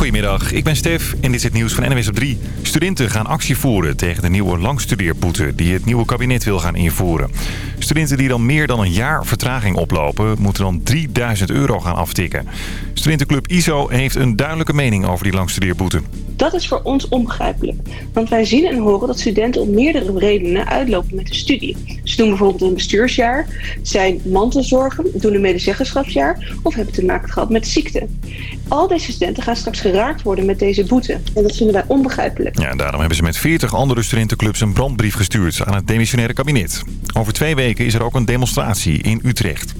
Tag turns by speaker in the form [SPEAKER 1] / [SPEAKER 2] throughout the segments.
[SPEAKER 1] Goedemiddag, ik ben Stef en dit is het nieuws van NWS op 3. Studenten gaan actie voeren tegen de nieuwe langstudeerboete die het nieuwe kabinet wil gaan invoeren. Studenten die dan meer dan een jaar vertraging oplopen, moeten dan 3000 euro gaan aftikken. Studentenclub ISO heeft een duidelijke mening over die langstudeerboete.
[SPEAKER 2] Dat is voor ons onbegrijpelijk. Want wij zien en horen dat studenten om meerdere redenen uitlopen met de studie. Ze doen bijvoorbeeld een bestuursjaar, zijn mantelzorgen, doen een medezeggenschapsjaar of hebben te maken gehad met ziekte. Al deze studenten gaan straks geraakt worden met deze boete. En dat vinden wij onbegrijpelijk.
[SPEAKER 1] Ja, daarom hebben ze met 40 andere studentenclubs een brandbrief gestuurd aan het demissionaire kabinet. Over twee weken is er ook een demonstratie in Utrecht.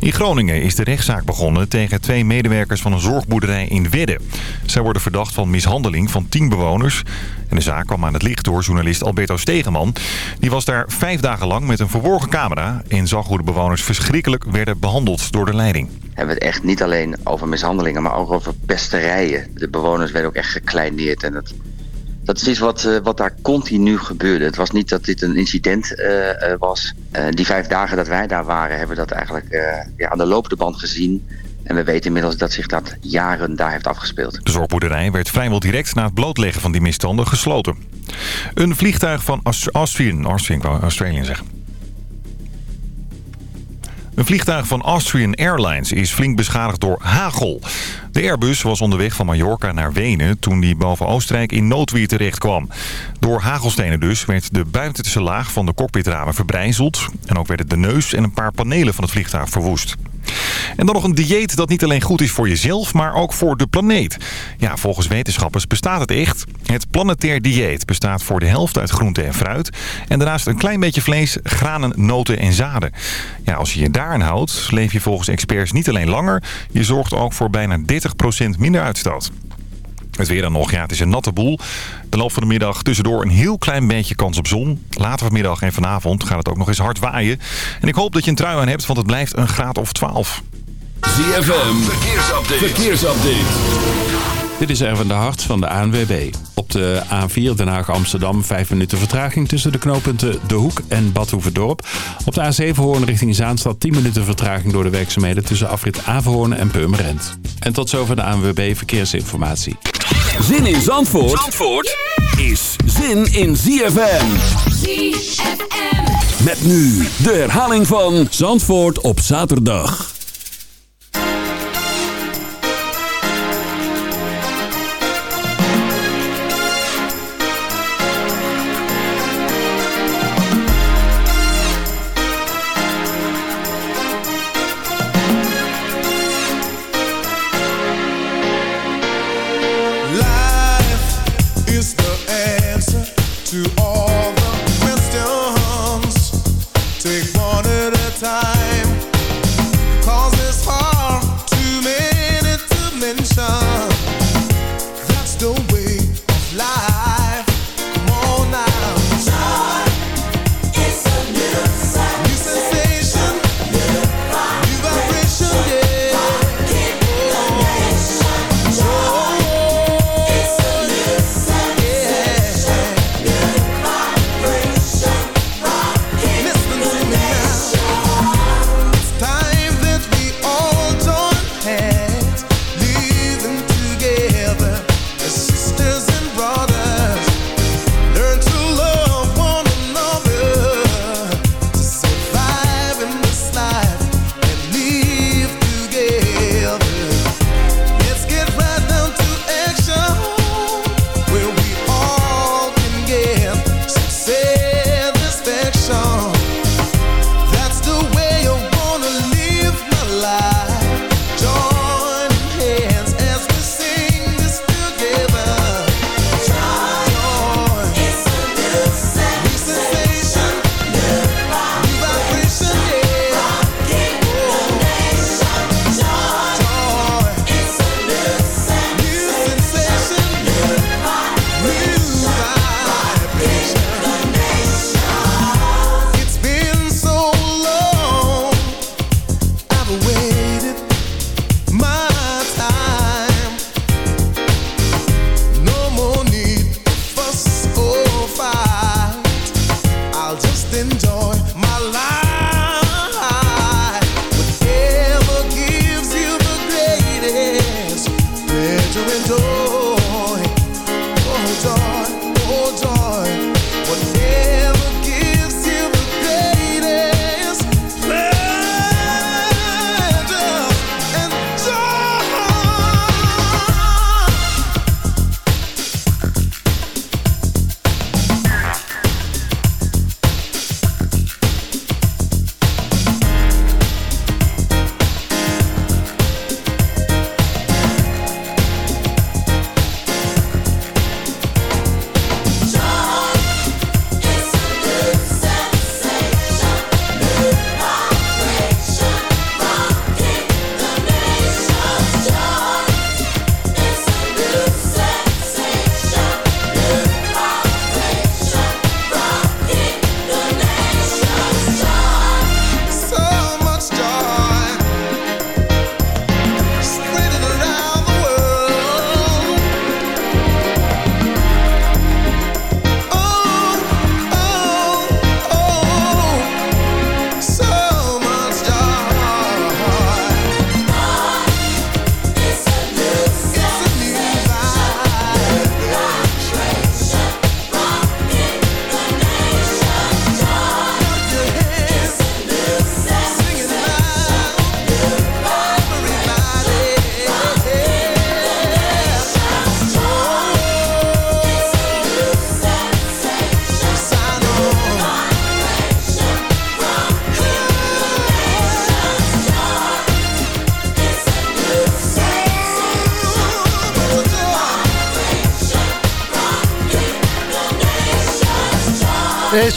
[SPEAKER 1] In Groningen is de rechtszaak begonnen tegen twee medewerkers van een zorgboerderij in Wedde. Zij worden verdacht van mishandeling van tien bewoners. En de zaak kwam aan het licht door journalist Alberto Stegeman. Die was daar vijf dagen lang met een verborgen camera... en zag hoe de bewoners verschrikkelijk werden behandeld door de leiding.
[SPEAKER 3] We hebben het echt niet alleen over mishandelingen, maar ook over pesterijen. De bewoners werden ook echt gekleineerd en dat... Dat is iets wat, uh, wat daar continu gebeurde. Het was niet dat dit een incident uh, uh, was. die vijf dagen dat wij daar waren, hebben we dat eigenlijk ja, aan de lopende band gezien. En we weten inmiddels dat zich dat jaren daar heeft afgespeeld.
[SPEAKER 1] De zorgboerderij werd vrijwel direct na het blootleggen van die misstanden gesloten. Een vliegtuig van Austrian, Austrian, Australian zeggen. Een vliegtuig van Austrian Airlines is flink beschadigd door hagel. De Airbus was onderweg van Mallorca naar Wenen toen die boven Oostenrijk in noodweer terecht kwam. Door hagelstenen dus werd de buitenste laag van de cockpitramen verbrijzeld. En ook werden de neus en een paar panelen van het vliegtuig verwoest. En dan nog een dieet dat niet alleen goed is voor jezelf, maar ook voor de planeet. Ja, volgens wetenschappers bestaat het echt. Het planetair dieet bestaat voor de helft uit groente en fruit. En daarnaast een klein beetje vlees, granen, noten en zaden. Ja, als je je daaraan houdt, leef je volgens experts niet alleen langer. Je zorgt ook voor bijna 30% minder uitstoot. Het weer dan nog, ja, het is een natte boel. De loop van de middag tussendoor een heel klein beetje kans op zon. Later vanmiddag en vanavond gaat het ook nog eens hard waaien. En ik hoop dat je een trui aan hebt, want het blijft een graad of 12.
[SPEAKER 4] ZFM, verkeersupdate. verkeersupdate.
[SPEAKER 5] Dit is Erwin de Hart van de ANWB. Op de A4 Den Haag-Amsterdam 5 minuten vertraging tussen de knooppunten De Hoek en Badhoevedorp. Op de A7 Hoorn richting Zaanstad 10 minuten vertraging door de werkzaamheden tussen afrit Averhoorn en Purmerend. En tot zover de ANWB Verkeersinformatie.
[SPEAKER 4] Zin in Zandvoort, Zandvoort is zin in ZFM. ZFM. Met nu de herhaling van Zandvoort op zaterdag.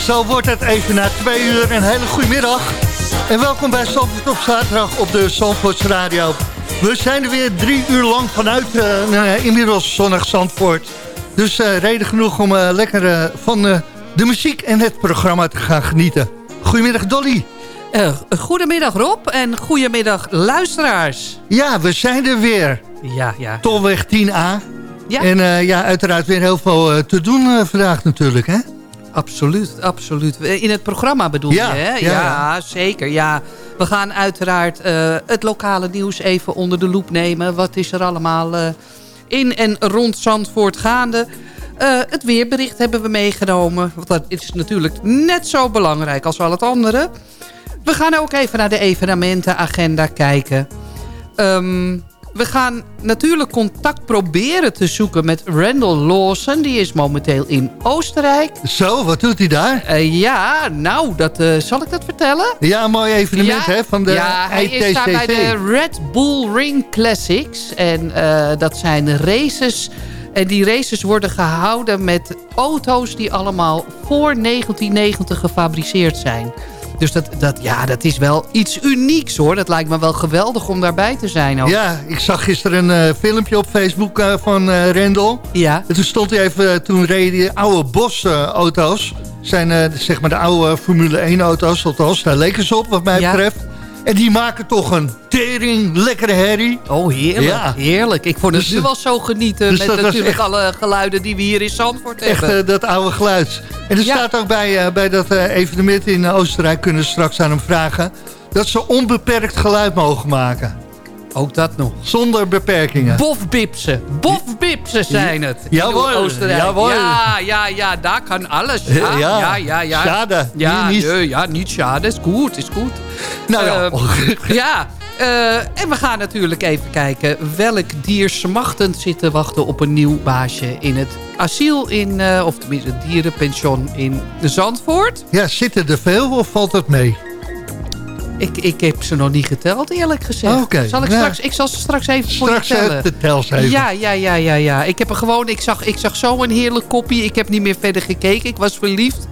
[SPEAKER 6] Zo wordt het even na twee uur. Een hele goede middag. En welkom bij Zandvoort op zaterdag op de Zandvoorts Radio. We zijn er weer drie uur lang vanuit uh, inmiddels zonnig Zandvoort. Dus uh, reden genoeg om uh, lekker van de muziek en het programma te gaan genieten. Goedemiddag Dolly.
[SPEAKER 7] goedemiddag Rob en goedemiddag luisteraars.
[SPEAKER 6] Ja, we zijn er weer.
[SPEAKER 7] Ja, ja.
[SPEAKER 6] Tolweg 10A. Ja. En ja, uiteraard weer heel veel te doen vandaag natuurlijk, hè?
[SPEAKER 7] Absoluut, absoluut. In het programma bedoel je, hè? Ja, ja, zeker. Ja, we gaan uiteraard uh, het lokale nieuws even onder de loep nemen. Wat is er allemaal uh, in en rond Zandvoort gaande? Uh, het weerbericht hebben we meegenomen. Want dat is natuurlijk net zo belangrijk als al het andere. We gaan ook even naar de evenementenagenda kijken. Um, we gaan natuurlijk contact proberen te zoeken met Randall Lawson. Die is momenteel in Oostenrijk.
[SPEAKER 6] Zo, wat doet hij daar?
[SPEAKER 7] Uh, ja, nou, dat, uh, zal ik dat vertellen?
[SPEAKER 6] Ja, een mooi evenement hè, van de
[SPEAKER 7] Ja, hij is daar bij de Red Bull Ring Classics. En uh, dat zijn races... En die races worden gehouden met auto's die allemaal voor 1990 gefabriceerd zijn. Dus dat, dat, ja, dat is wel iets unieks hoor. Dat lijkt me wel geweldig om daarbij te zijn. Ook.
[SPEAKER 6] Ja, ik zag gisteren een uh, filmpje op Facebook uh, van uh, Rendel.
[SPEAKER 7] Ja.
[SPEAKER 6] En toen stond hij even, toen reden die oude Bos-auto's. zijn zeg maar de oude Formule 1 auto's. Althans, daar leken ze op wat mij ja. betreft. En die maken toch een tering lekkere herrie.
[SPEAKER 7] Oh, heerlijk. Ja. Heerlijk. Ik vond het dus, nu wel zo genieten dus met natuurlijk alle geluiden die we hier in Zandvoort hebben.
[SPEAKER 6] Echt dat oude geluid. En er staat ook bij, uh, bij dat uh, evenement in Oostenrijk, kunnen we straks aan hem vragen... dat ze onbeperkt geluid mogen maken.
[SPEAKER 7] Ook dat nog.
[SPEAKER 6] Zonder beperkingen.
[SPEAKER 7] Bofbipsen. Bofbipsen zijn het.
[SPEAKER 6] Jawel.
[SPEAKER 7] Oostenrijk.
[SPEAKER 6] Jawel.
[SPEAKER 7] Ja, ja, ja, daar kan alles. Ja, ja, ja. ja, ja.
[SPEAKER 6] Schade.
[SPEAKER 7] Ja, niet, ja, niet schade. Is goed, is goed.
[SPEAKER 6] Nou ja.
[SPEAKER 7] Uh, ja. Uh, en we gaan natuurlijk even kijken welk dier smachtend zit te wachten op een nieuw baasje in het asiel in, uh, of tenminste het dierenpension in Zandvoort.
[SPEAKER 6] Ja, zitten er veel of valt het mee?
[SPEAKER 7] Ik, ik heb ze nog niet geteld, eerlijk gezegd.
[SPEAKER 6] Oh,
[SPEAKER 7] zal ik, straks, ik zal ze straks even voor je tellen.
[SPEAKER 6] de tels even.
[SPEAKER 7] Ja, ja, ja, ja, ja. Ik heb er gewoon, ik zag, ik zag zo een heerlijk kopie. Ik heb niet meer verder gekeken. Ik was verliefd.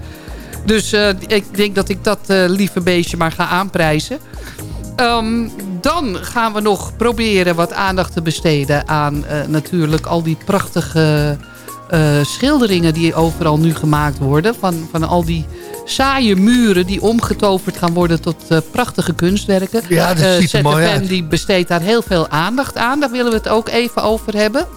[SPEAKER 7] Dus uh, ik denk dat ik dat uh, lieve beestje maar ga aanprijzen. Um, dan gaan we nog proberen wat aandacht te besteden aan uh, natuurlijk al die prachtige schilderingen die overal nu gemaakt worden. Van, van al die saaie muren die omgetoverd gaan worden tot uh, prachtige kunstwerken.
[SPEAKER 6] Ja, dat ziet er mooi uit.
[SPEAKER 7] die besteedt daar heel veel aandacht aan. Daar willen we het ook even over hebben.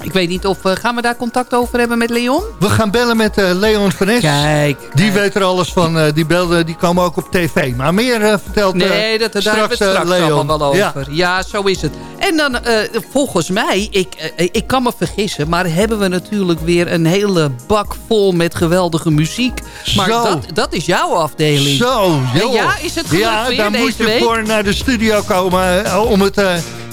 [SPEAKER 7] Ik weet niet of... Uh, gaan we daar contact over hebben met Leon?
[SPEAKER 6] We gaan bellen met Leon van Es.
[SPEAKER 7] Kijk.
[SPEAKER 6] Die weet er alles van. die belden, die komen ook op tv. Maar meer vertelt
[SPEAKER 7] Nee, dat, daar
[SPEAKER 6] straks,
[SPEAKER 7] hebben we het straks
[SPEAKER 6] Leon.
[SPEAKER 7] allemaal wel over. Ja. ja, zo is het. En dan, volgens mij, ik, ik kan me vergissen... maar hebben we natuurlijk weer een hele bak vol met geweldige muziek. Maar dat, dat is jouw afdeling.
[SPEAKER 8] Zo,
[SPEAKER 7] joh. Ja, is het gelukt
[SPEAKER 8] Ja,
[SPEAKER 7] daar
[SPEAKER 8] moet je
[SPEAKER 7] week?
[SPEAKER 8] voor naar de studio komen om het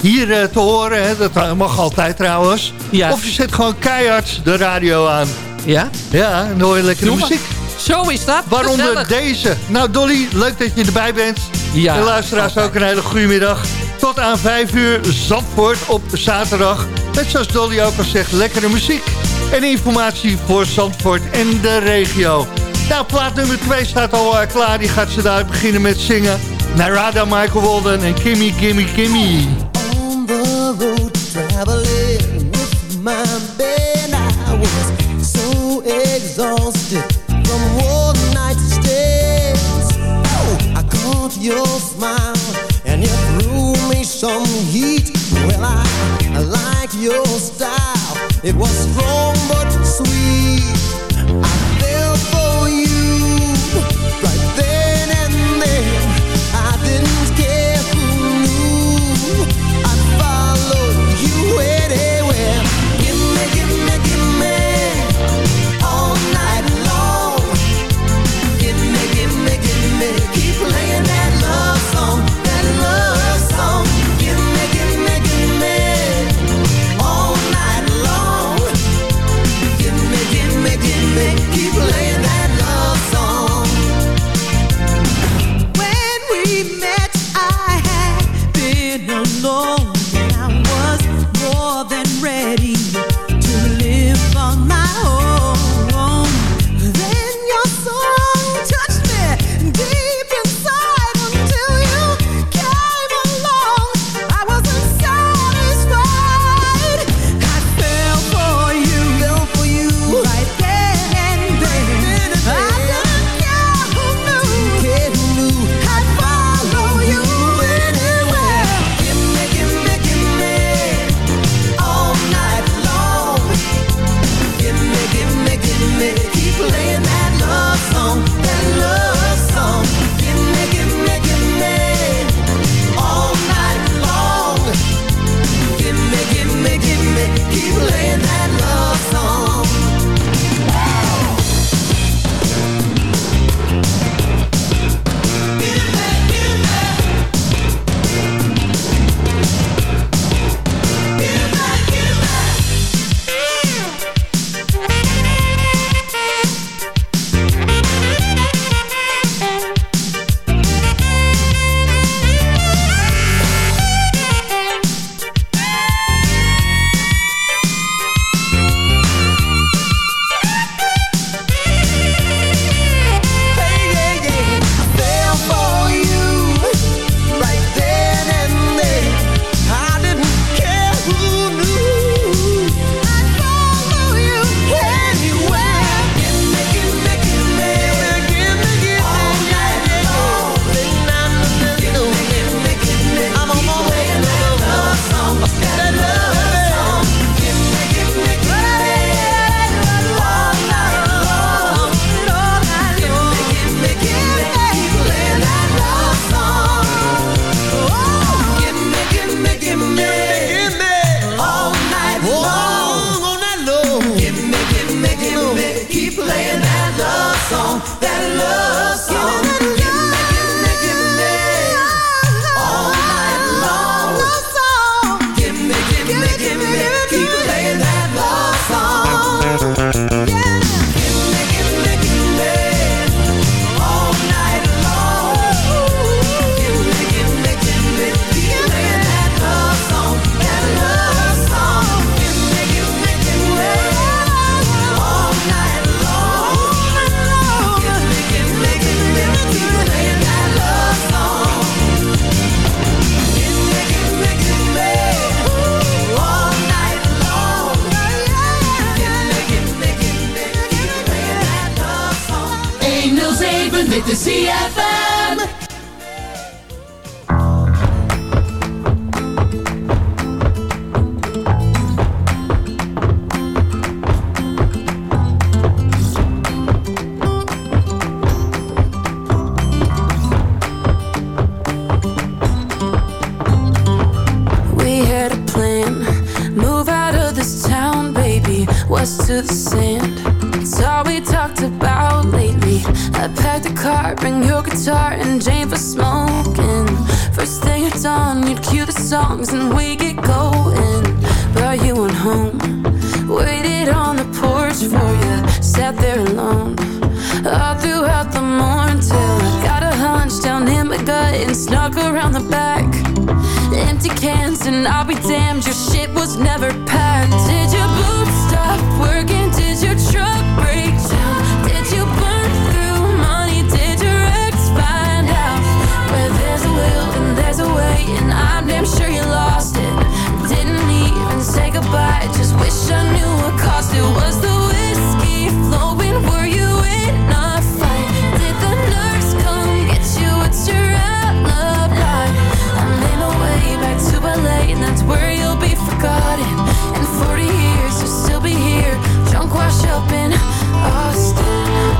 [SPEAKER 8] hier te horen. Hè. Dat mag altijd trouwens. Ja. Of je zet gewoon keihard de radio aan.
[SPEAKER 7] Ja?
[SPEAKER 8] Ja, en dan hoor je lekkere muziek.
[SPEAKER 7] Zo is dat.
[SPEAKER 8] Waaronder deze. Nou Dolly, leuk dat je erbij bent. Ja. En luisteraars ook een hele goede middag. Tot aan 5 uur Zandvoort op zaterdag. Net zoals Dolly ook al zegt, lekkere muziek. En informatie voor Zandvoort en de regio. Nou, plaat nummer 2 staat al uh, klaar. Die gaat ze daar beginnen met zingen. Narada, Michael Walden en Kimmy, Gimme, Gimme. On the road, traveling with my band. I was so exhausted from one night stands. Oh, I caught your smile and you threw me some heat. Well, I, I like your style. It was strong but sweet. I
[SPEAKER 9] us to the sand. It's all we talked about lately. I packed the car, bring your guitar, and Jane for smoking. First thing at done, you'd cue the songs and we get going. But you went home, waited on the porch for you, sat there alone. All throughout the morning till I got a hunch down in my gut and snuck around the back. Empty cans and I'll be damned, your shit was never packed. Did your boots stop working? Did your truck break down? Did you burn through money? Did your ex find out? Where there's a will and there's a way, and I'm damn sure you lost it. Didn't even say goodbye, just wish I knew what cost it was the whiskey flowing. Were you in a fight? Did the nurse come get you? What's your where you'll be forgotten. In 40 years, you'll still be here, drunk, wash up in Austin.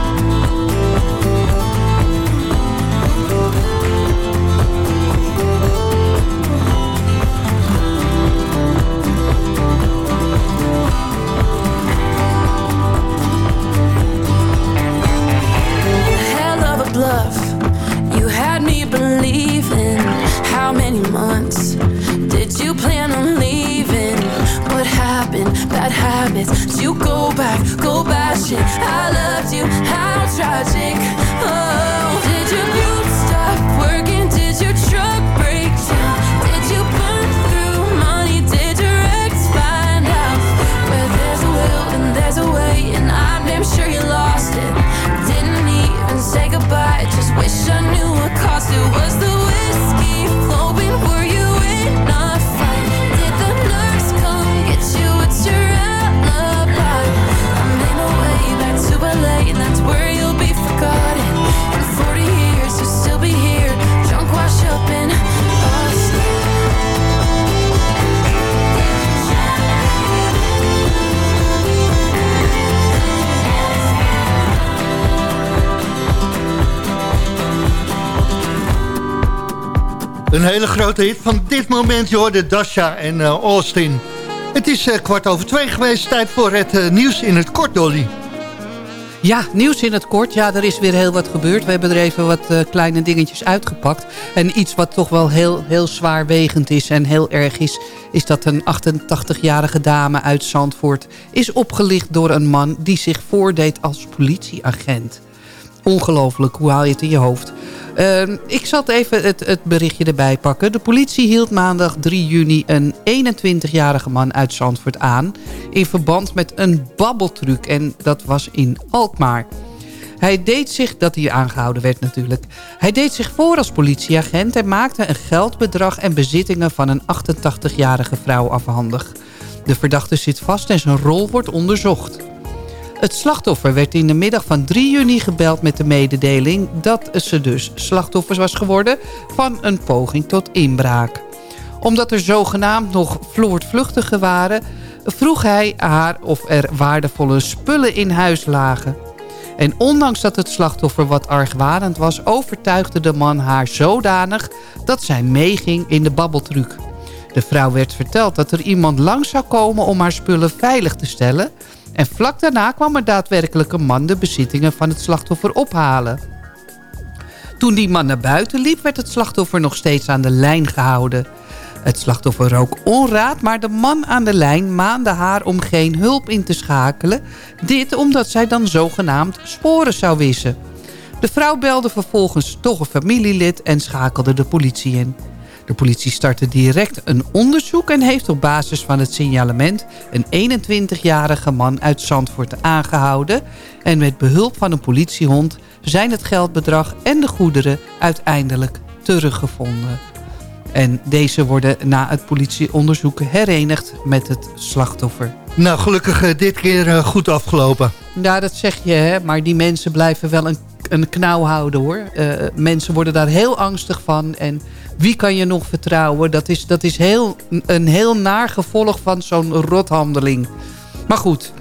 [SPEAKER 9] Bad habits. Did you go back? Go bashing. I loved you. How tragic. Oh, did your
[SPEAKER 6] Een hele grote hit van dit moment, je hoorde Dasha en eh, Austin. Het is eh, kwart over twee geweest, tijd voor het eh, nieuws in het kort, Dolly.
[SPEAKER 7] Ja, nieuws in het kort. Ja, er is weer heel wat gebeurd. We hebben er even wat kleine dingetjes uitgepakt. En iets wat toch wel heel, heel zwaarwegend is en heel erg is... is dat een 88-jarige dame uit Zandvoort is opgelicht door een man... die zich voordeed als politieagent. Ongelooflijk, hoe haal je het in je hoofd? Ehm, ik zal even het, het berichtje erbij pakken. De politie hield maandag 3 juni een 21-jarige man uit Zandvoort aan... in verband met een babbeltruc en dat was in Alkmaar. Hij deed zich, dat hij aangehouden werd natuurlijk... hij deed zich voor als politieagent... en maakte een geldbedrag en bezittingen van een 88-jarige vrouw afhandig. De verdachte zit vast en zijn rol wordt onderzocht. Het slachtoffer werd in de middag van 3 juni gebeld met de mededeling... dat ze dus slachtoffers was geworden van een poging tot inbraak. Omdat er zogenaamd nog vluchtigen waren... vroeg hij haar of er waardevolle spullen in huis lagen. En ondanks dat het slachtoffer wat argwanend was... overtuigde de man haar zodanig dat zij meeging in de babbeltruc. De vrouw werd verteld dat er iemand langs zou komen om haar spullen veilig te stellen... En vlak daarna kwam er daadwerkelijk een man de bezittingen van het slachtoffer ophalen. Toen die man naar buiten liep, werd het slachtoffer nog steeds aan de lijn gehouden. Het slachtoffer rook onraad, maar de man aan de lijn maande haar om geen hulp in te schakelen. Dit omdat zij dan zogenaamd sporen zou wissen. De vrouw belde vervolgens toch een familielid en schakelde de politie in. De politie startte direct een onderzoek en heeft op basis van het signalement een 21-jarige man uit Zandvoort aangehouden. En met behulp van een politiehond zijn het geldbedrag en de goederen uiteindelijk teruggevonden. En deze worden na het politieonderzoek herenigd met het slachtoffer.
[SPEAKER 6] Nou, gelukkig uh, dit keer uh, goed afgelopen.
[SPEAKER 7] Ja, dat zeg je, hè? maar die mensen blijven wel een, een knauw houden, hoor. Uh, mensen worden daar heel angstig van en wie kan je nog vertrouwen? Dat is, dat is heel, een heel naar gevolg van zo'n rothandeling. Maar goed,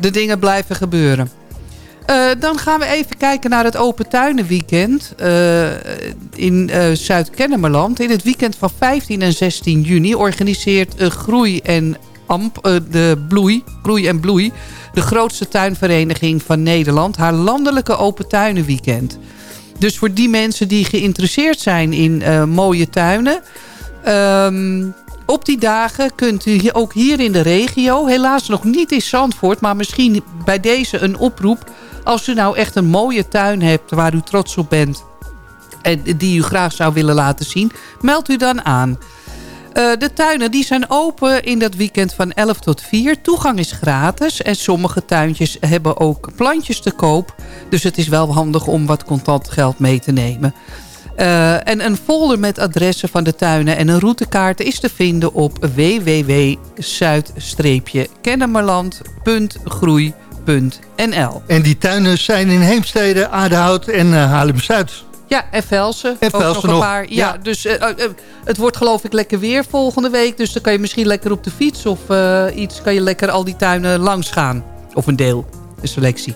[SPEAKER 7] de dingen blijven gebeuren. Uh, dan gaan we even kijken naar het Open Tuinenweekend uh, in uh, Zuid-Kennemerland. In het weekend van 15 en 16 juni organiseert Groei en AMP, de Bloei, Groei en Bloei... de grootste tuinvereniging van Nederland... haar landelijke open tuinenweekend. Dus voor die mensen die geïnteresseerd zijn in mooie tuinen... Ehm, op die dagen kunt u ook hier in de regio... helaas nog niet in Zandvoort... maar misschien bij deze een oproep... als u nou echt een mooie tuin hebt waar u trots op bent... en die u graag zou willen laten zien... meld u dan aan. Uh, de tuinen die zijn open in dat weekend van 11 tot 4. Toegang is gratis en sommige tuintjes hebben ook plantjes te koop. Dus het is wel handig om wat contant geld mee te nemen. Uh, en een folder met adressen van de tuinen en een routekaart is te vinden op www.zuid-kennemerland.groei.nl
[SPEAKER 10] En die tuinen zijn in Heemstede, Aardehout en uh, Haarlem-Zuid.
[SPEAKER 7] Ja, en Velsen.
[SPEAKER 10] En Velsen nog. Paar.
[SPEAKER 7] Ja, ja. dus uh, het wordt geloof ik lekker weer volgende week. Dus dan kan je misschien lekker op de fiets of iets... kan je lekker al die tuinen langs gaan. Of een deel, de selectie.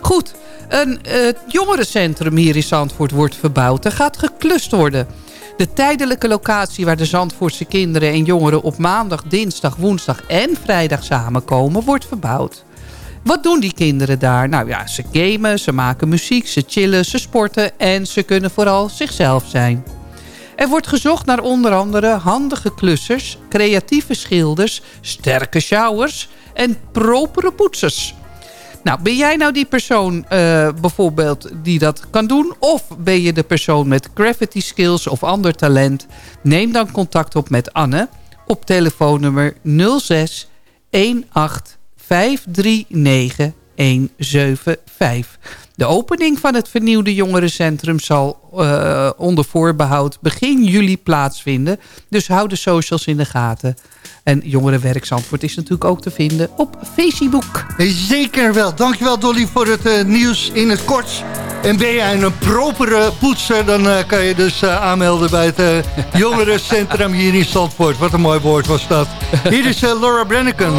[SPEAKER 7] Goed, een uh, jongerencentrum hier in Zandvoort wordt verbouwd. Er gaat geklust worden. De tijdelijke locatie waar de Zandvoortse kinderen en jongeren... op maandag, dinsdag, woensdag en vrijdag samenkomen, wordt verbouwd. Wat doen die kinderen daar? Nou ja, ze gamen, ze maken muziek, ze chillen, ze sporten... en ze kunnen vooral zichzelf zijn. Er wordt gezocht naar onder andere handige klussers... creatieve schilders, sterke showers en propere poetsers... Nou, ben jij nou die persoon uh, bijvoorbeeld die dat kan doen? Of ben je de persoon met gravity skills of ander talent? Neem dan contact op met Anne op telefoonnummer 06 18 539 175. De opening van het vernieuwde jongerencentrum zal uh, onder voorbehoud begin juli plaatsvinden. Dus hou de socials in de gaten. En Jongerenwerk Zandvoort is natuurlijk ook te vinden op Facebook.
[SPEAKER 10] Zeker wel. Dankjewel Dolly voor het uh, nieuws in het kort. En ben jij een propere poetser, dan uh, kan je dus uh, aanmelden bij het Jongerencentrum hier in Zandvoort. Wat een mooi woord was dat. Hier is Laura Brenneken.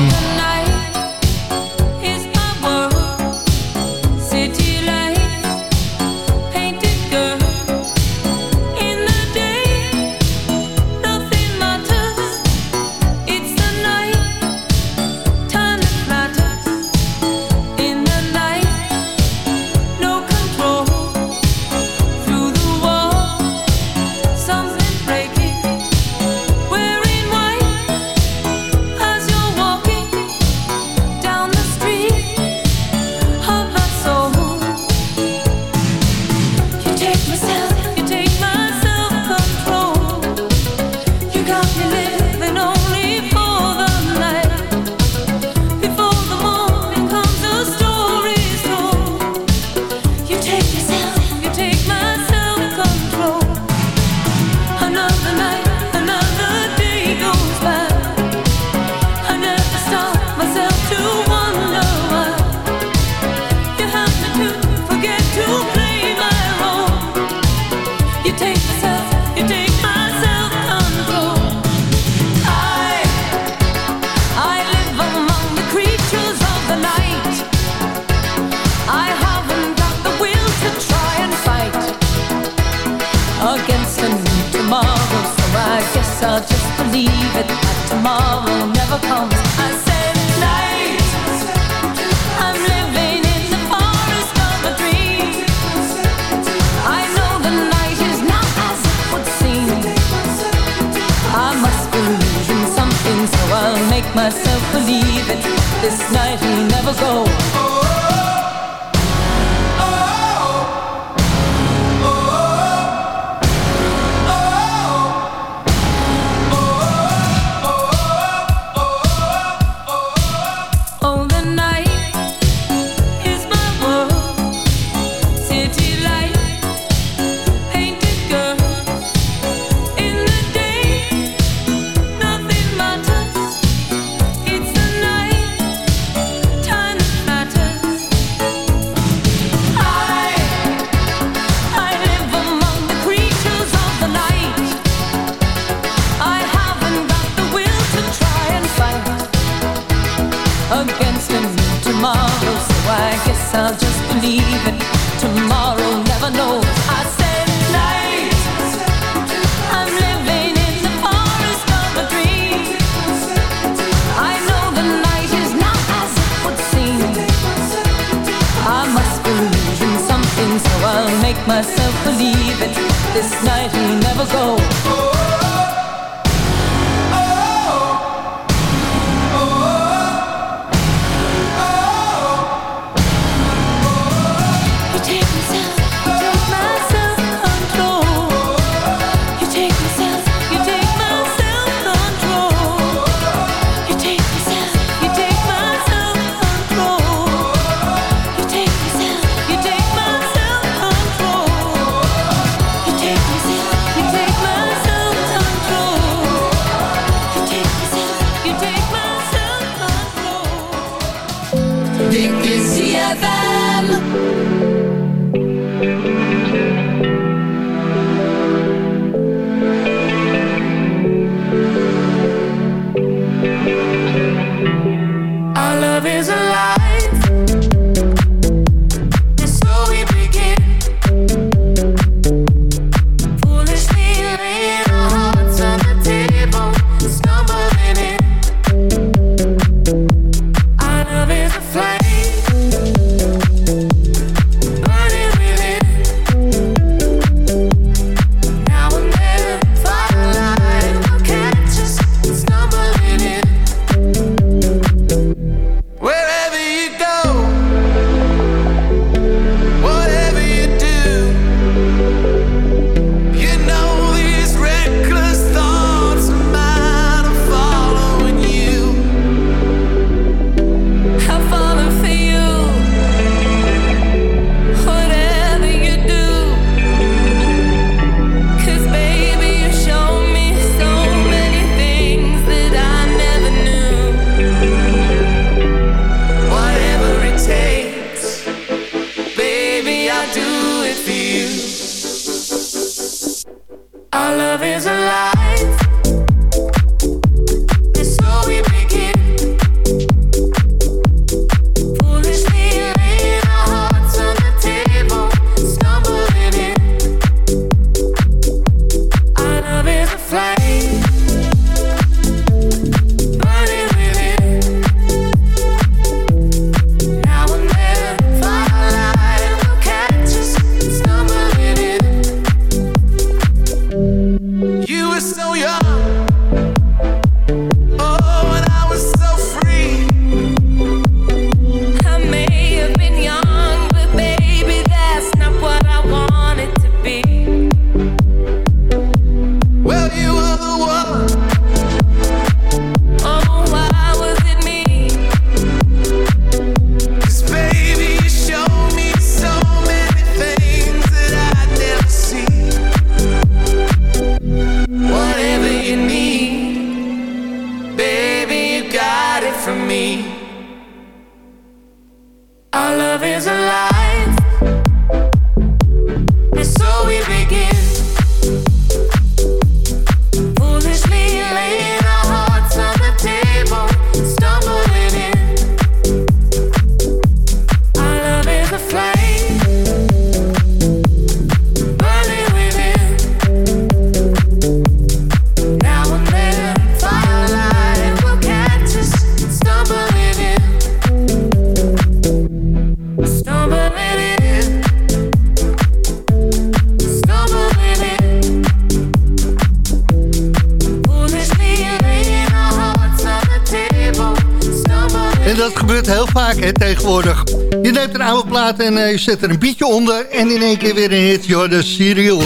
[SPEAKER 6] Je zet er een bietje onder. En in één keer weer een hit, joh, de Serial.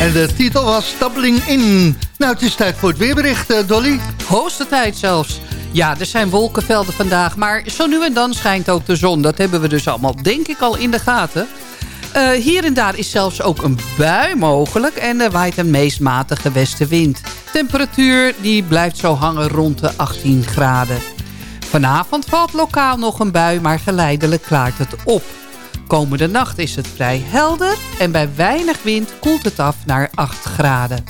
[SPEAKER 6] En de titel was Stabbeling In. Nou, het is tijd voor het weerbericht, uh, Dolly.
[SPEAKER 7] Hoogste tijd zelfs. Ja, er zijn wolkenvelden vandaag, maar zo nu en dan schijnt ook de zon. Dat hebben we dus allemaal, denk ik, al in de gaten. Uh, hier en daar is zelfs ook een bui mogelijk en er waait een meest matige westenwind. Temperatuur die blijft zo hangen rond de 18 graden. Vanavond valt lokaal nog een bui, maar geleidelijk klaart het op. Komende nacht is het vrij helder en bij weinig wind koelt het af naar 8 graden.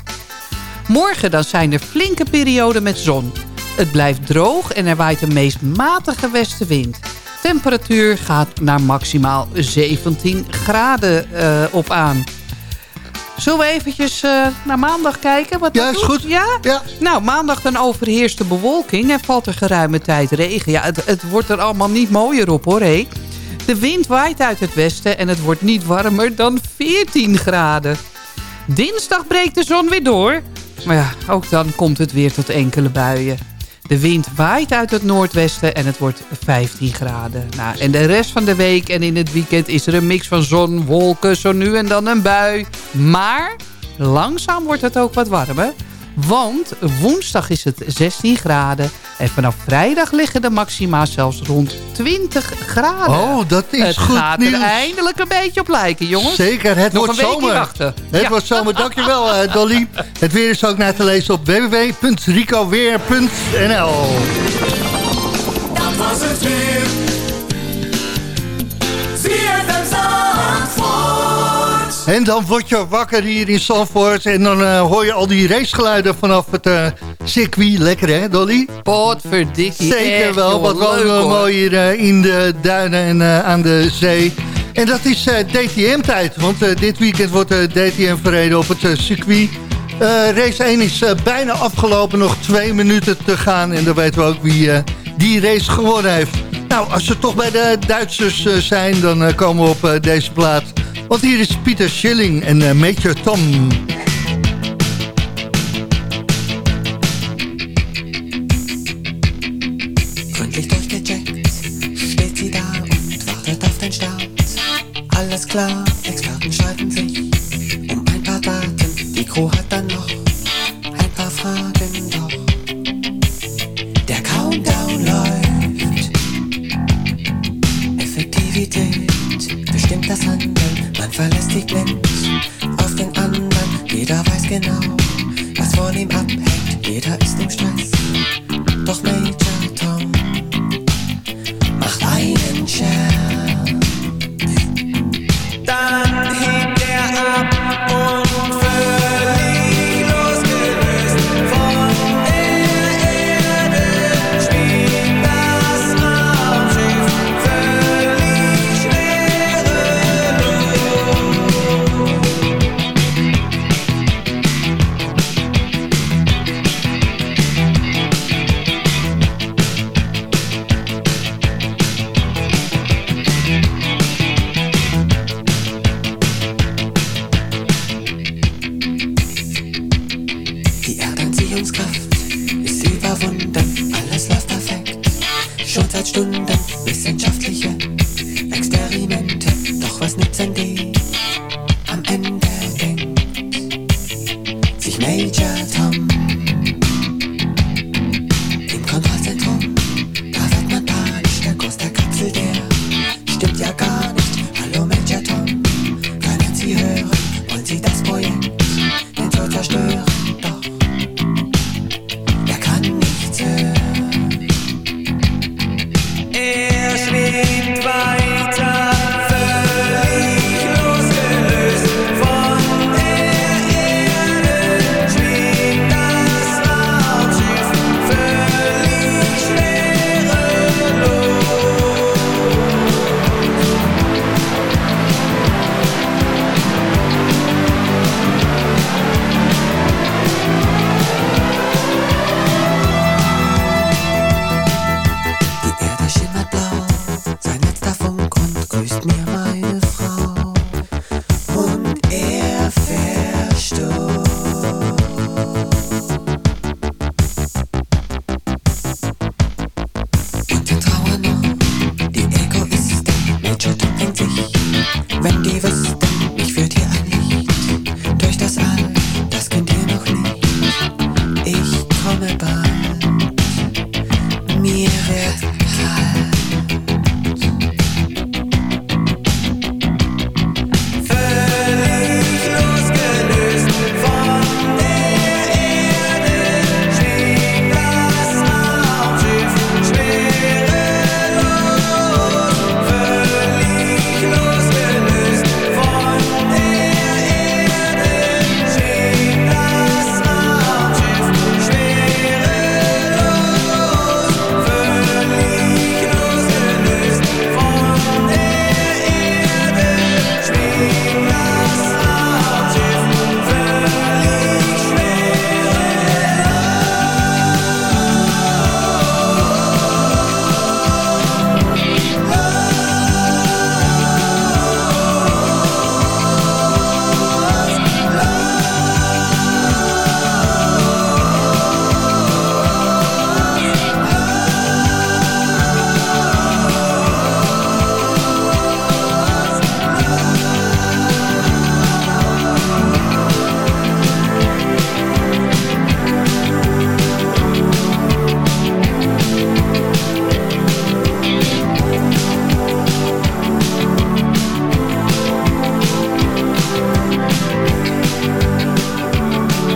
[SPEAKER 7] Morgen dan zijn er flinke perioden met zon. Het blijft droog en er waait een meest matige westenwind. Temperatuur gaat naar maximaal 17 graden uh, op aan. Zullen we eventjes uh, naar maandag kijken? Wat
[SPEAKER 6] ja, is goed.
[SPEAKER 7] Ja?
[SPEAKER 6] ja?
[SPEAKER 7] Nou, maandag dan overheerst de bewolking en valt er geruime tijd regen. Ja, het, het wordt er allemaal niet mooier op hoor, hé. De wind waait uit het westen en het wordt niet warmer dan 14 graden. Dinsdag breekt de zon weer door. Maar ja, ook dan komt het weer tot enkele buien. De wind waait uit het noordwesten en het wordt 15 graden. Nou, en de rest van de week en in het weekend is er een mix van zon, wolken, zo nu en dan een bui. Maar langzaam wordt het ook wat warmer. Want woensdag is het 16 graden. En vanaf vrijdag liggen de maxima zelfs rond 20 graden.
[SPEAKER 6] Oh, dat is
[SPEAKER 7] het
[SPEAKER 6] goed
[SPEAKER 7] gaat er eindelijk een beetje op lijken, jongens.
[SPEAKER 6] Zeker, het
[SPEAKER 7] Nog
[SPEAKER 6] wordt
[SPEAKER 7] een
[SPEAKER 6] zomer.
[SPEAKER 7] wachten.
[SPEAKER 6] Het
[SPEAKER 7] Ja.
[SPEAKER 6] wordt zomer. Dankjewel, eh, Dolly. Het weer is ook naar te lezen op www.ricoweer.nl
[SPEAKER 8] Dat was het weer.
[SPEAKER 6] En dan word je wakker hier in Zandvoort. En dan eh, hoor je al die racegeluiden vanaf het eh, circuit. Lekker hè, Dolly?
[SPEAKER 7] Potverdikkie.
[SPEAKER 6] Zeker
[SPEAKER 7] echt,
[SPEAKER 6] wel.
[SPEAKER 7] joh.
[SPEAKER 6] Wat
[SPEAKER 7] Leuk,
[SPEAKER 6] wonen we
[SPEAKER 7] hoor.
[SPEAKER 6] mooi hier eh, in de duinen en aan de zee. En dat is DTM-tijd. Want dit weekend wordt de DTM verreden op het circuit. Race 1 is bijna afgelopen. Nog twee minuten te gaan. En dan weten we ook wie die race gewonnen heeft. Nou, als we toch bij de Duitsers zijn, dan komen we op deze plaats. Want hier is Pieter Schilling en eh, Major Tom.
[SPEAKER 11] Gründlich durchgecheckt, steht sie da und wartet auf den Start. Alles klar, Experten streiten sich um ein paar Daten. Die Crew hat dann noch ein paar Fragen, doch der Countdown läuft. Effektivität bestimmt das Handeln, man verlässt sich blind auf den anderen. Jeder weiß genau, was von ihm abhängt, jeder ist im Stress. Doch Major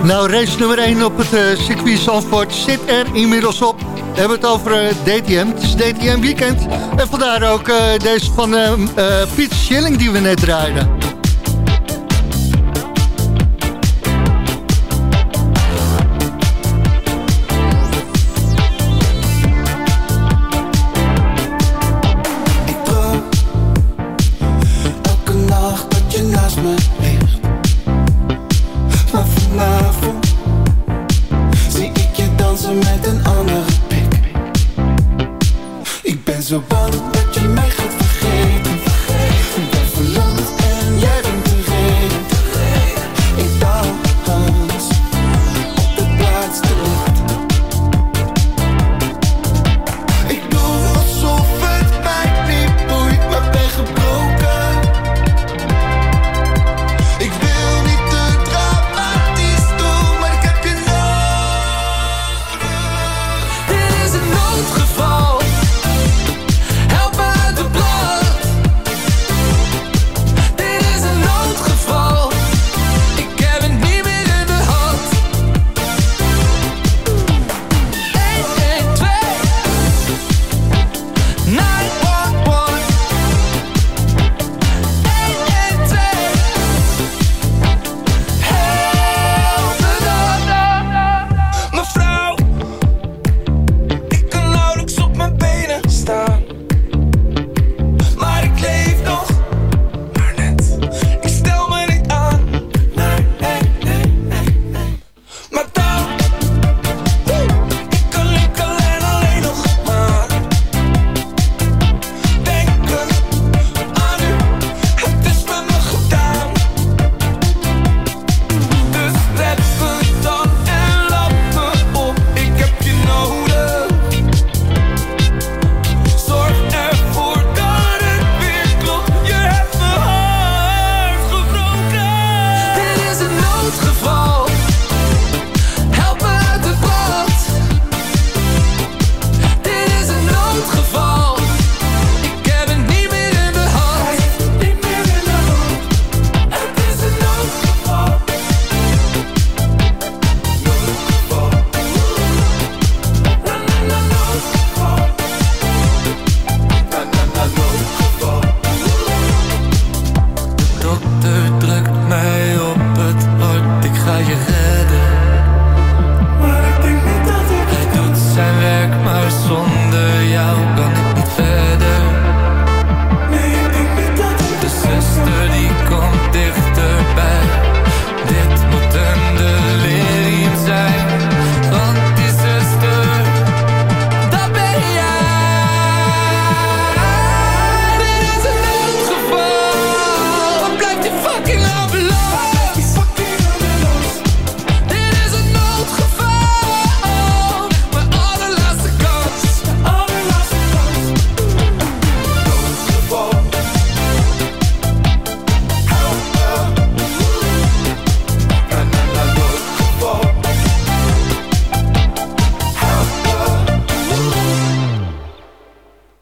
[SPEAKER 12] Nou, race nummer 1 op het uh, circuit Zandvoort zit er inmiddels op. We hebben het over uh, DTM. Het is DTM weekend. En vandaar ook uh, deze van Piet Schilling die we net draaiden.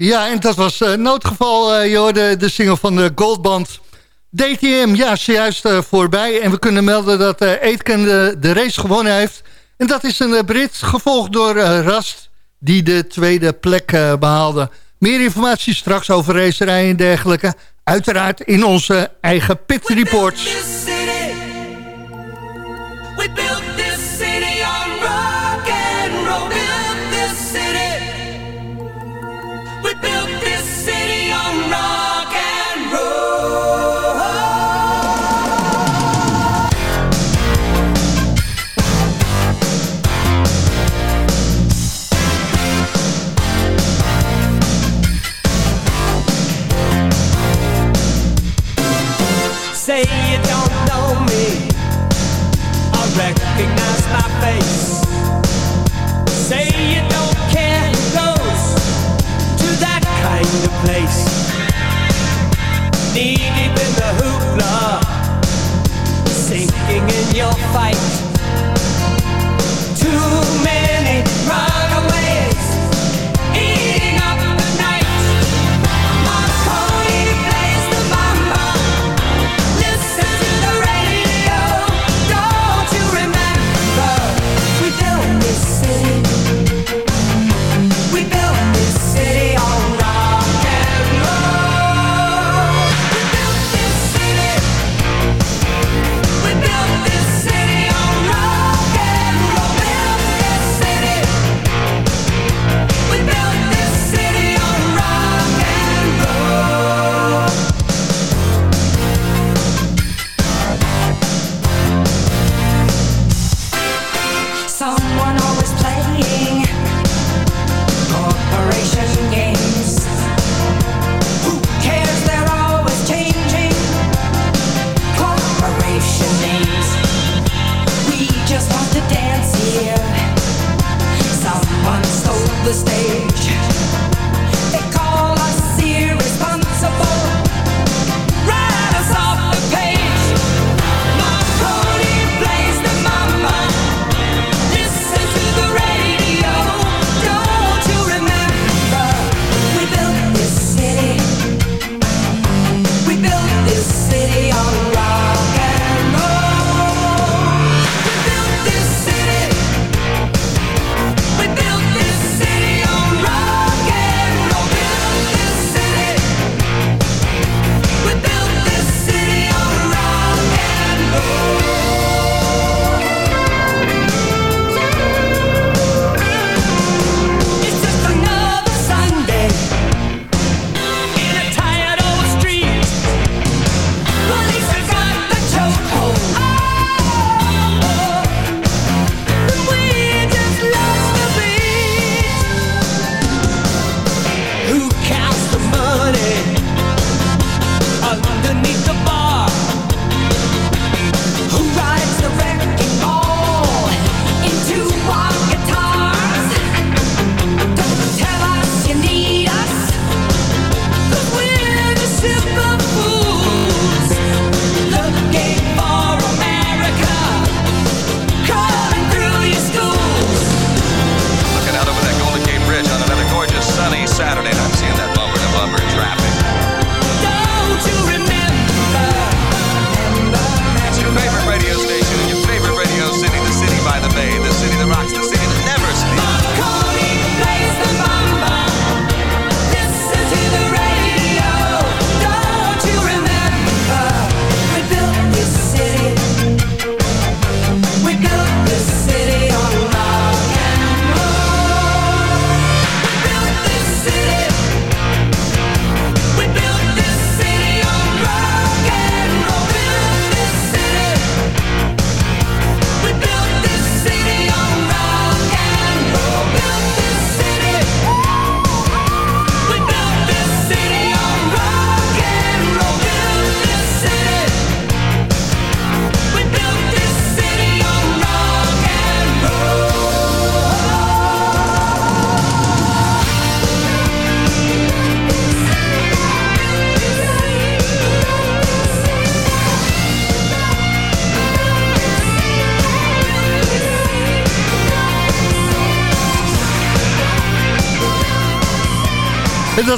[SPEAKER 12] Ja, en dat was uh, noodgeval, uh, joh, de, de single van de Goldband. DTM, ja, zojuist uh, voorbij. En we kunnen melden dat uh, de, de, race gewonnen heeft. En dat is een Brit, gevolgd door Rast, die de tweede plek behaalde. Meer informatie straks over racerij en dergelijke. Uiteraard in onze eigen pit reports.
[SPEAKER 8] say in your fight. Too
[SPEAKER 6] many.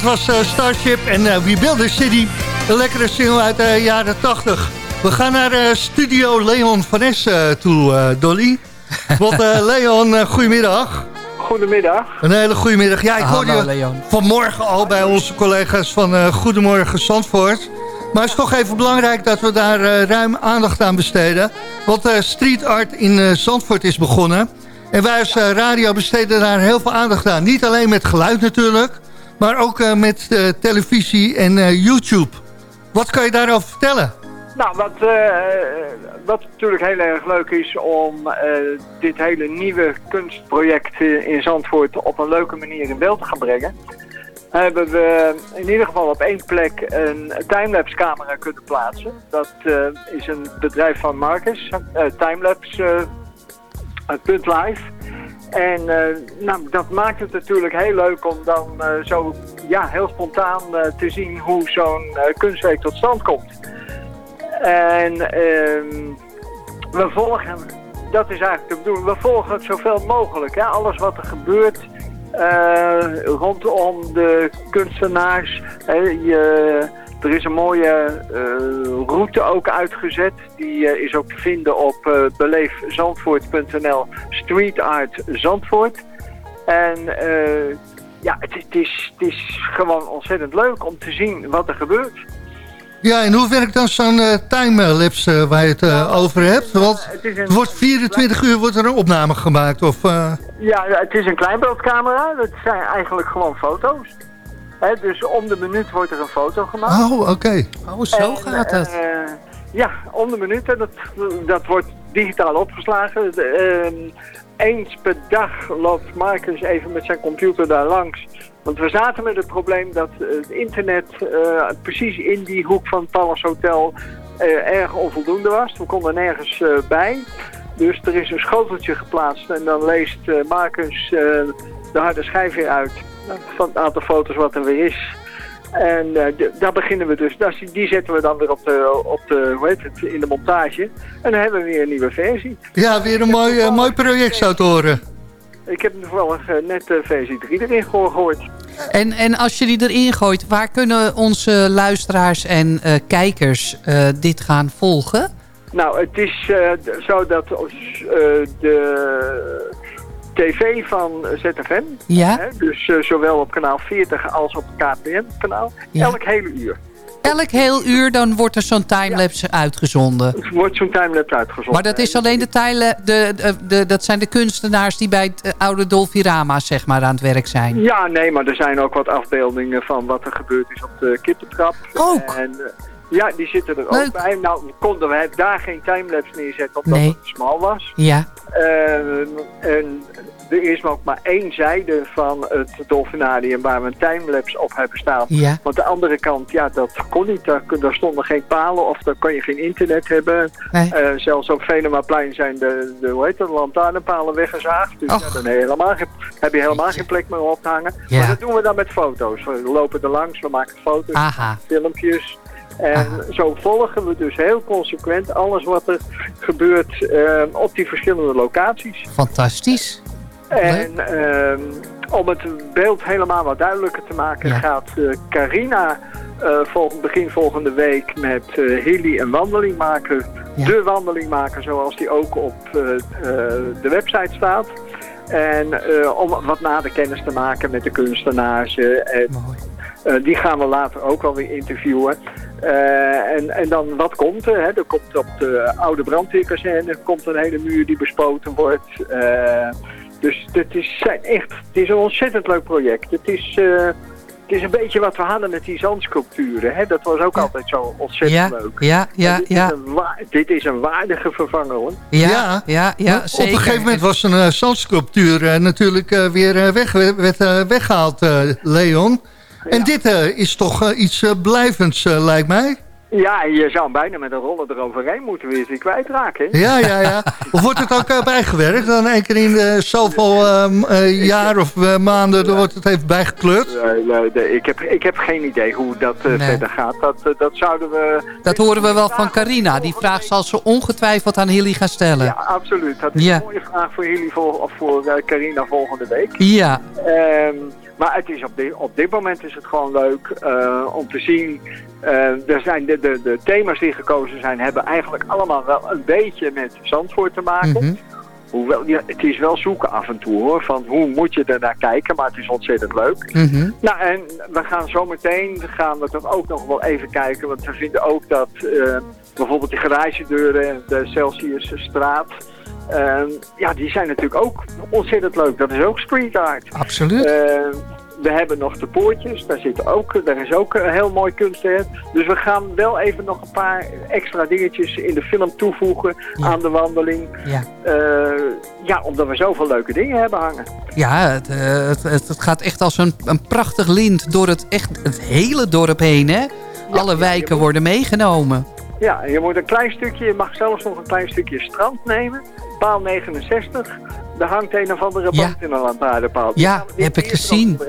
[SPEAKER 6] Dat was Starship en We Build a City. Een lekkere single uit de jaren 80. We gaan naar studio Leon van Es toe, Dolly. Want Leon, goedemiddag.
[SPEAKER 13] Goedemiddag.
[SPEAKER 6] Een hele goede middag. Ja, ik hoorde je vanmorgen al bij onze collega's van Goedemorgen Zandvoort. Maar het is toch even belangrijk dat we daar ruim aandacht aan besteden. Want street art in Zandvoort is begonnen. En wij als radio besteden daar heel veel aandacht aan. Niet alleen met geluid natuurlijk, maar ook met televisie en YouTube. Wat kan je daarover vertellen?
[SPEAKER 13] Nou, wat, wat natuurlijk heel erg leuk is om dit hele nieuwe kunstproject in Zandvoort op een leuke manier in beeld te gaan brengen. Hebben we in ieder geval op één plek een timelapse camera kunnen plaatsen. Dat is een bedrijf van Marcus, timelapse.live. En nou, dat maakt het natuurlijk heel leuk om dan zo ja, heel spontaan te zien hoe zo'n kunstwerk tot stand komt. En um, we volgen, dat is eigenlijk de bedoeling, we volgen het zoveel mogelijk. Hè? Alles wat er gebeurt rondom de kunstenaars. Je, er is een mooie uh, route ook uitgezet. Die uh, is ook te vinden op uh, beleefzandvoort.nl Street Art Zandvoort. En ja, het, het, is, het is gewoon ontzettend leuk om te zien wat er gebeurt.
[SPEAKER 6] Ja, en hoe werkt dan zo'n uh, timelapse uh, waar je het uh, over hebt? Want het wordt 24 uur wordt er een opname gemaakt, of...
[SPEAKER 13] Ja, het is een kleinbeeldcamera. Dat zijn eigenlijk gewoon foto's. He, dus om de minuut wordt er een foto gemaakt.
[SPEAKER 6] Oh, oké.
[SPEAKER 7] Oh, zo gaat het.
[SPEAKER 13] ja, om de minuut. En dat, dat wordt digitaal opgeslagen. Ehm, eens per dag loopt Marcus even met zijn computer daar langs want we zaten met het probleem dat het internet uh, precies in die hoek van het Palace Hotel uh, erg onvoldoende was. We konden nergens uh, bij. Dus er is een schoteltje geplaatst en dan leest Marcus de harde schijf weer uit. Van het aantal foto's wat er weer is. En daar beginnen we dus. Die zetten we dan weer op de, op de, hoe heet het, in de montage. En dan hebben we weer een nieuwe versie.
[SPEAKER 6] Ja, weer een mooi, mooi project zou het horen.
[SPEAKER 13] Ik heb toevallig net versie 3 erin gegooid.
[SPEAKER 7] En, en als je die erin gooit, waar kunnen onze luisteraars en uh, kijkers uh, dit gaan volgen?
[SPEAKER 13] Nou, het is uh, zo dat de tv van ZFM,
[SPEAKER 7] ja?
[SPEAKER 13] hè, dus zowel op kanaal 40 als op het KPN-kanaal, ja. elk hele uur
[SPEAKER 7] elk heel uur dan wordt er zo'n timelapse ja. uitgezonden.
[SPEAKER 13] Het wordt zo'n timelapse uitgezonden.
[SPEAKER 7] Maar dat is alleen de, tijle, de, de, de, dat zijn de kunstenaars die bij het oude Dolfirama zeg maar aan het werk zijn.
[SPEAKER 13] Ja, nee, maar er zijn ook wat afbeeldingen van wat er gebeurd is op de kippentrap.
[SPEAKER 7] Ook?
[SPEAKER 13] En, ja, die zitten er Leuk. ook bij. Nou, konden we daar geen timelapse neerzetten omdat
[SPEAKER 7] nee.
[SPEAKER 13] het smal was.
[SPEAKER 7] Ja.
[SPEAKER 13] Uh, en er is ook maar één zijde van het dolfinarium waar we een timelapse op hebben staan.
[SPEAKER 7] Ja.
[SPEAKER 13] Want de andere kant, ja, dat kon niet. Daar, daar stonden geen palen of daar kon je geen internet hebben.
[SPEAKER 7] Nee.
[SPEAKER 13] Uh, zelfs op Venemaplein zijn de, de, hoe heet het, lantaarnpalen weggezaagd. Dus ja, dan heb je, helemaal, heb je helemaal geen plek meer op te hangen.
[SPEAKER 7] Ja.
[SPEAKER 13] Maar dat doen we dan met foto's. We lopen er langs, we maken foto's,
[SPEAKER 7] Aha.
[SPEAKER 13] filmpjes. En Aha. zo volgen we dus heel consequent alles wat er gebeurt uh, op die verschillende locaties.
[SPEAKER 7] Fantastisch.
[SPEAKER 13] En uh, om het beeld helemaal wat duidelijker te maken
[SPEAKER 7] ja.
[SPEAKER 13] gaat uh, Carina volgend, begin volgende week met Hilly een wandeling maken.
[SPEAKER 7] Ja.
[SPEAKER 13] De wandeling maken zoals die ook op de website staat. En om wat nader kennis te maken met de kunstenaars. en, die gaan we later ook wel weer interviewen. Uh, en, en dan wat komt er? Hè? Er komt op de oude brandweerkazerne komt een hele muur die bespoten wordt. Uh, dus het is, zijn echt, het is een ontzettend leuk project. Het is, uh, het is een beetje wat we hadden met die zandsculpturen. Hè? Dat was ook
[SPEAKER 7] ja.
[SPEAKER 13] altijd zo ontzettend
[SPEAKER 7] ja,
[SPEAKER 13] leuk.
[SPEAKER 7] Ja, ja,
[SPEAKER 13] dit,
[SPEAKER 7] ja.
[SPEAKER 13] Is een dit is een waardige vervanger hoor.
[SPEAKER 7] Ja, ja, ja, ja
[SPEAKER 6] Op een gegeven moment was een uh, zandsculptuur uh, natuurlijk weer weg, werd weggehaald, Leon. En dit is toch iets blijvends, lijkt mij.
[SPEAKER 13] Ja, je zou hem bijna met een roller eroverheen moeten weer eens kwijtraken. Hè?
[SPEAKER 6] Ja, ja, ja. Of wordt het ook uh, bijgewerkt? Dan één keer in uh, zoveel uh, jaar of maanden dan wordt het even bijgekleurd?
[SPEAKER 13] Nee, nee, nee, ik, heb, ik heb geen idee hoe dat nee. verder gaat. Dat, dat zouden we...
[SPEAKER 7] Dat horen we wel van Carina. Die vraag zal ze ongetwijfeld aan Hilly gaan stellen.
[SPEAKER 13] Ja, absoluut. Dat is
[SPEAKER 7] ja.
[SPEAKER 13] een mooie vraag voor Hilly voor, of voor Carina volgende week.
[SPEAKER 7] Ja.
[SPEAKER 13] Um, Maar het is op, dit, op dit moment is het gewoon leuk om te zien. er zijn de, de, de thema's die gekozen zijn, hebben eigenlijk allemaal wel een beetje met Zandvoort te maken. Mhm. Hoewel, ja, het is wel zoeken af en toe hoor, van hoe moet je er naar kijken, maar het is ontzettend leuk. Mhm. Nou, en we gaan zometeen, gaan we toch ook nog wel even kijken, want we vinden ook dat uh, bijvoorbeeld de garagedeuren, de Celsiusstraat, ja, die zijn natuurlijk ook ontzettend leuk. Dat is ook street art.
[SPEAKER 6] Absoluut. Uh,
[SPEAKER 13] we hebben nog de poortjes, daar, zit ook, daar is ook een heel mooi kunstwerk. Dus we gaan wel even nog een paar extra dingetjes in de film toevoegen aan de wandeling. Ja. Uh, ja, omdat we zoveel leuke dingen hebben hangen.
[SPEAKER 7] Ja, het, uh, het, het, gaat echt als een, een prachtig lint door het, echt, het hele dorp heen, hè? Alle wijken worden meegenomen.
[SPEAKER 13] Ja, je moet een klein stukje, je mag zelfs nog een klein stukje strand nemen. Paal 69 er hangt een of andere band in een lantaarnpaal.
[SPEAKER 7] Ja, heb ik gezien.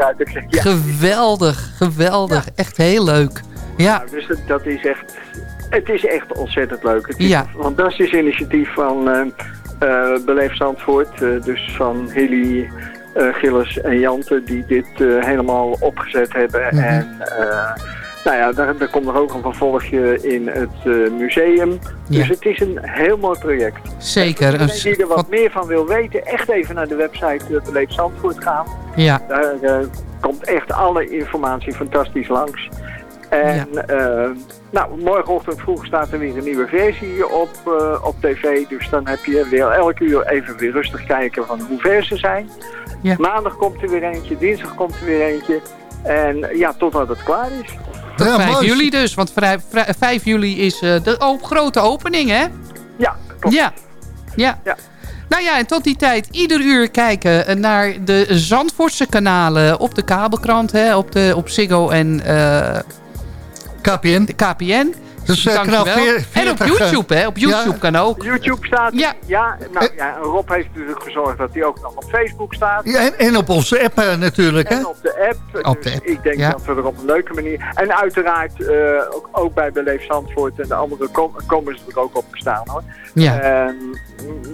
[SPEAKER 7] Geweldig, geweldig. Echt heel leuk. Ja.
[SPEAKER 13] Nou, dus dat is echt, het is echt ontzettend leuk. Het is een fantastisch initiatief van uh, uh, Beleef Zandvoort. Uh, dus van Hilly, Gilles en Jante die dit helemaal opgezet hebben. Mhm. En nou ja, daar, daar, komt er ook een vervolgje in het uh, museum. Dus het is een heel mooi project.
[SPEAKER 7] Zeker.
[SPEAKER 13] En als er wat meer van wil weten, echt even naar de website uh, Beleef Zandvoort gaan.
[SPEAKER 7] Ja.
[SPEAKER 13] Daar uh, komt echt alle informatie fantastisch langs. En ja. nou, morgenochtend vroeg staat er weer een nieuwe versie op, op tv. Dus dan heb je weer elke uur even weer rustig kijken van hoe ver ze zijn. Ja. Maandag komt er weer eentje, dinsdag komt er weer eentje. En ja, totdat het klaar is.
[SPEAKER 7] Tot ja, 5 juli dus, want 5 juli is uh, de grote opening, hè?
[SPEAKER 13] Ja, klopt.
[SPEAKER 7] Ja. ja. ja. Nou ja, en tot die tijd ieder uur kijken naar de Zandvoortse kanalen op de kabelkrant, hè, op, de, op Ziggo en uh,
[SPEAKER 6] KPN.
[SPEAKER 7] KPN.
[SPEAKER 6] Dus uh, kanaal 40,
[SPEAKER 7] En op YouTube, hè? Op YouTube kan ook.
[SPEAKER 13] YouTube staat Ja. Ja, nou, ja, Rob heeft natuurlijk gezorgd dat hij ook nog op Facebook staat.
[SPEAKER 6] Ja, en, en op onze app uh, natuurlijk,
[SPEAKER 13] hè? En op de app. Op dus de app. ik denk dat we er op een leuke manier... En uiteraard uh, ook, ook, bij Beleef Zandvoort en de andere kom, komen ze er ook op staan, hoor. Ja. Ehm,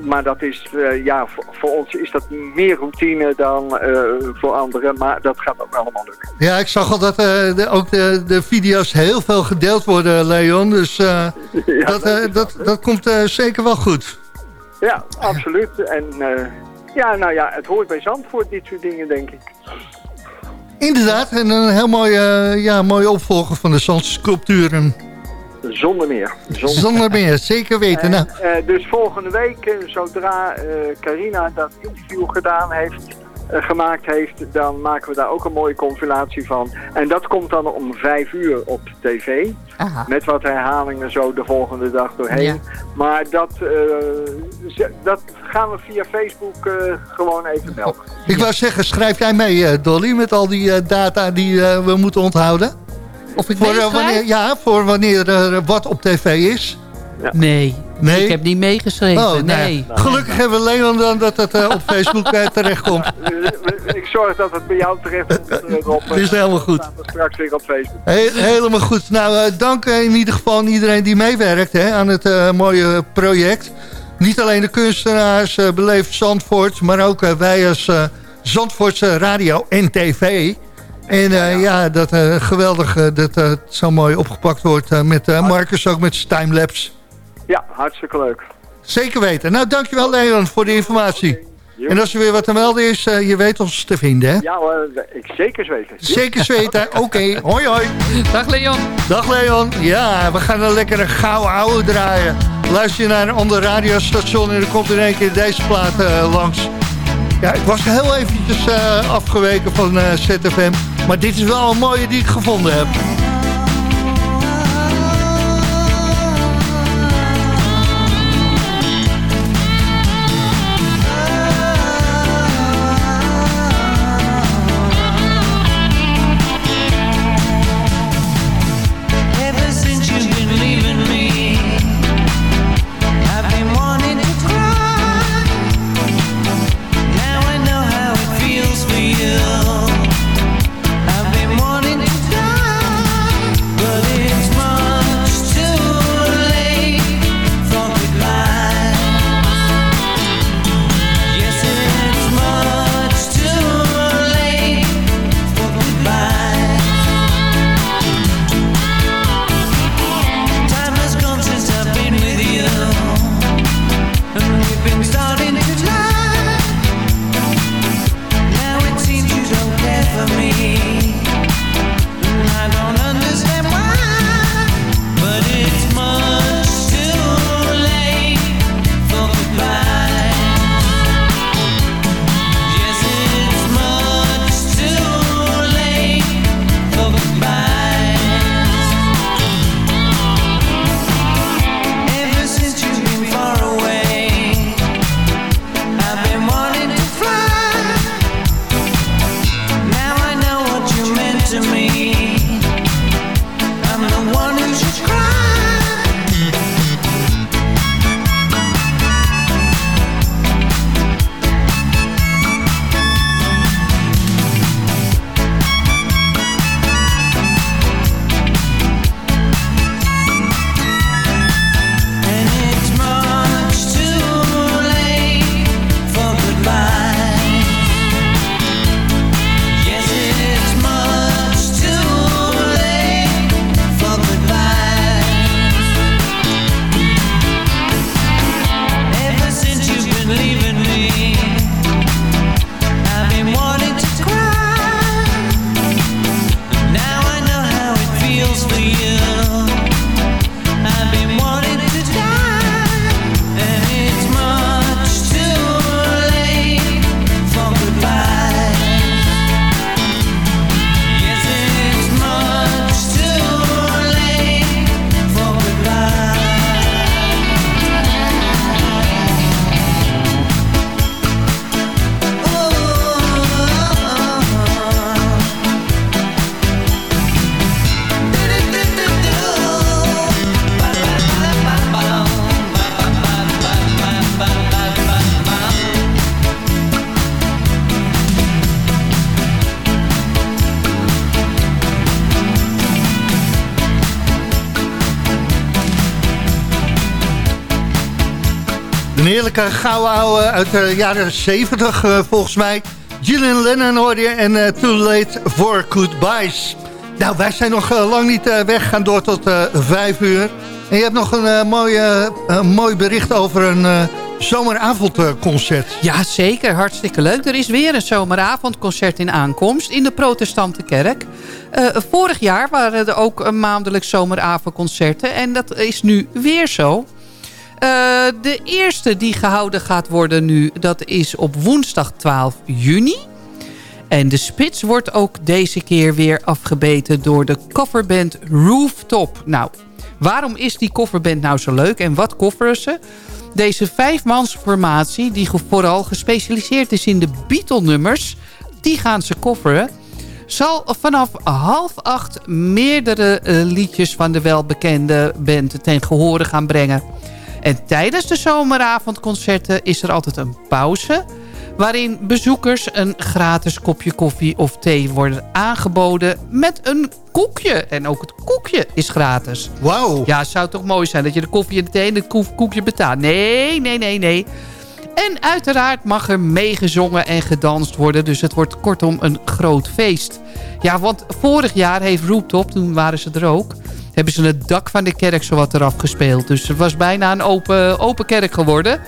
[SPEAKER 13] maar dat is, ja, voor, voor, ons is dat meer routine dan voor anderen. Maar dat gaat ook allemaal lukken.
[SPEAKER 6] Ja, ik zag al dat de, ook de, de video's heel veel gedeeld worden, Leon. Dus dat, dat, dat komt zeker wel goed.
[SPEAKER 13] Ja, absoluut. En ja, nou ja, het hoort bij Zandvoort, dit soort dingen, denk ik.
[SPEAKER 6] Inderdaad, en een heel mooie, ja, mooie opvolger van de zandsculpturen.
[SPEAKER 13] Zonder meer.
[SPEAKER 6] Zonder, Zonder meer, zeker weten. nou.
[SPEAKER 13] dus volgende week, zodra Carina dat interview gedaan heeft eh, gemaakt heeft, dan maken we daar ook een mooie compilatie van. En dat komt dan om vijf uur op tv. Met wat herhalingen zo de volgende dag doorheen. Maar dat, uh, dat gaan we via Facebook uh, gewoon even melden.
[SPEAKER 6] Ik wou zeggen, schrijf jij mee Dolly met al die data die we moeten onthouden?
[SPEAKER 7] Of ik
[SPEAKER 6] voor, wanneer, Ja, voor wanneer er wat op tv is.
[SPEAKER 7] Ja. Nee. Nee? Ik heb niet meegeschreven, oh, nee.
[SPEAKER 6] Gelukkig hebben we Leon dan dat het uh, op Facebook uh, terechtkomt.
[SPEAKER 13] Ik zorg dat het bij jou terecht komt, Rob.
[SPEAKER 6] Dat is helemaal goed.
[SPEAKER 13] straks weer op Facebook.
[SPEAKER 6] He helemaal goed. Nou, uh, dank in ieder geval aan iedereen die meewerkt hè, aan het mooie project. Niet alleen de kunstenaars, Beleef Zandvoort, maar ook wij als Zandvoortse radio en tv... En uh, ja, dat uh, geweldig uh, dat het zo mooi opgepakt wordt met Marcus ook met zijn timelapse.
[SPEAKER 13] Ja, hartstikke leuk.
[SPEAKER 6] Zeker weten. Nou, dankjewel Leon voor de informatie. En als er weer wat te melden is, uh, je weet ons te vinden, hè?
[SPEAKER 13] Ja, ik zeker weten.
[SPEAKER 6] Zeker weten, oké. Okay. Hoi, hoi.
[SPEAKER 7] Dag Leon.
[SPEAKER 6] Dag Leon. Ja, we gaan een lekkere gouden oude draaien. Luister je naar een ander radiostation en er komt in één keer deze plaat uh, langs. Ja, ik was heel eventjes afgeweken van ZFM. Maar dit is wel een mooie die ik gevonden heb.
[SPEAKER 8] Een heerlijke gouden ouwe uit de jaren 70 volgens mij. Gillian Lennon hoorde je en Too Late for Goodbyes. Nou, wij zijn nog lang niet weg, gaan door tot vijf uur. En je hebt nog een mooie, mooi bericht over een zomeravondconcert.
[SPEAKER 7] Ja, zeker. Hartstikke leuk. Er is weer een zomeravondconcert in aankomst in de protestante kerk. Vorig jaar waren er ook een maandelijks zomeravondconcerten. En dat is nu weer zo. Uh, de eerste die gehouden gaat worden nu, dat is op woensdag 12 juni. En de spits wordt ook deze keer weer afgebeten door de coverband Rooftop. Nou, waarom is die coverband nou zo leuk en wat kofferen ze? Deze vijfmansformatie, die vooral gespecialiseerd is in de Beatle-nummers... die gaan ze kofferen zal vanaf half acht meerdere uh, liedjes van de welbekende band ten gehore gaan brengen. En tijdens de zomeravondconcerten is er altijd een pauze waarin bezoekers een gratis kopje koffie of thee worden aangeboden met een koekje. En ook het koekje is gratis.
[SPEAKER 8] Wauw.
[SPEAKER 7] Ja, het zou toch mooi zijn dat je de koffie en de thee en het koekje betaalt. Nee, nee, nee, nee. En uiteraard mag er meegezongen en gedanst worden. Dus het wordt kortom een groot feest. Ja, want vorig jaar heeft Rooftop, toen waren ze er ook... hebben ze het dak van de kerk zowat eraf gespeeld. Dus het was bijna een open, open kerk geworden.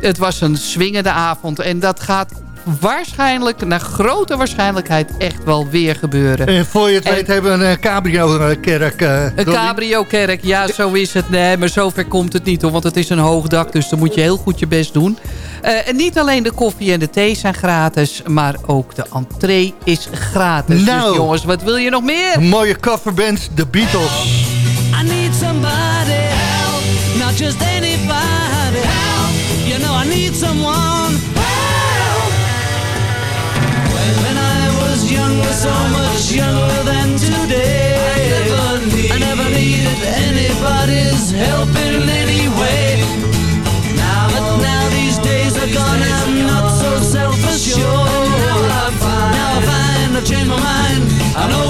[SPEAKER 7] Het was een swingende avond. En dat gaat waarschijnlijk, naar grote waarschijnlijkheid, echt wel weer gebeuren.
[SPEAKER 8] En voor je het weet hebben we een cabrio-kerk. Uh,
[SPEAKER 7] een cabrio-kerk, ja, zo is het. Nee, maar zover komt het niet, hoor, want het is een hoog dak, dus dan moet je heel goed je best doen. Uh, en niet alleen de koffie en de thee zijn gratis, maar ook de entree is gratis. Dus nou, dus jongens, wat wil je nog meer?
[SPEAKER 8] Een mooie coverband, The Beatles. I need somebody help, not just anybody help. You know I need someone so much younger than today. I never, need, I never needed anybody's help in any way. Now, but now these days are gone, I'm not so self-assured. Now I find, I I've changed my mind and open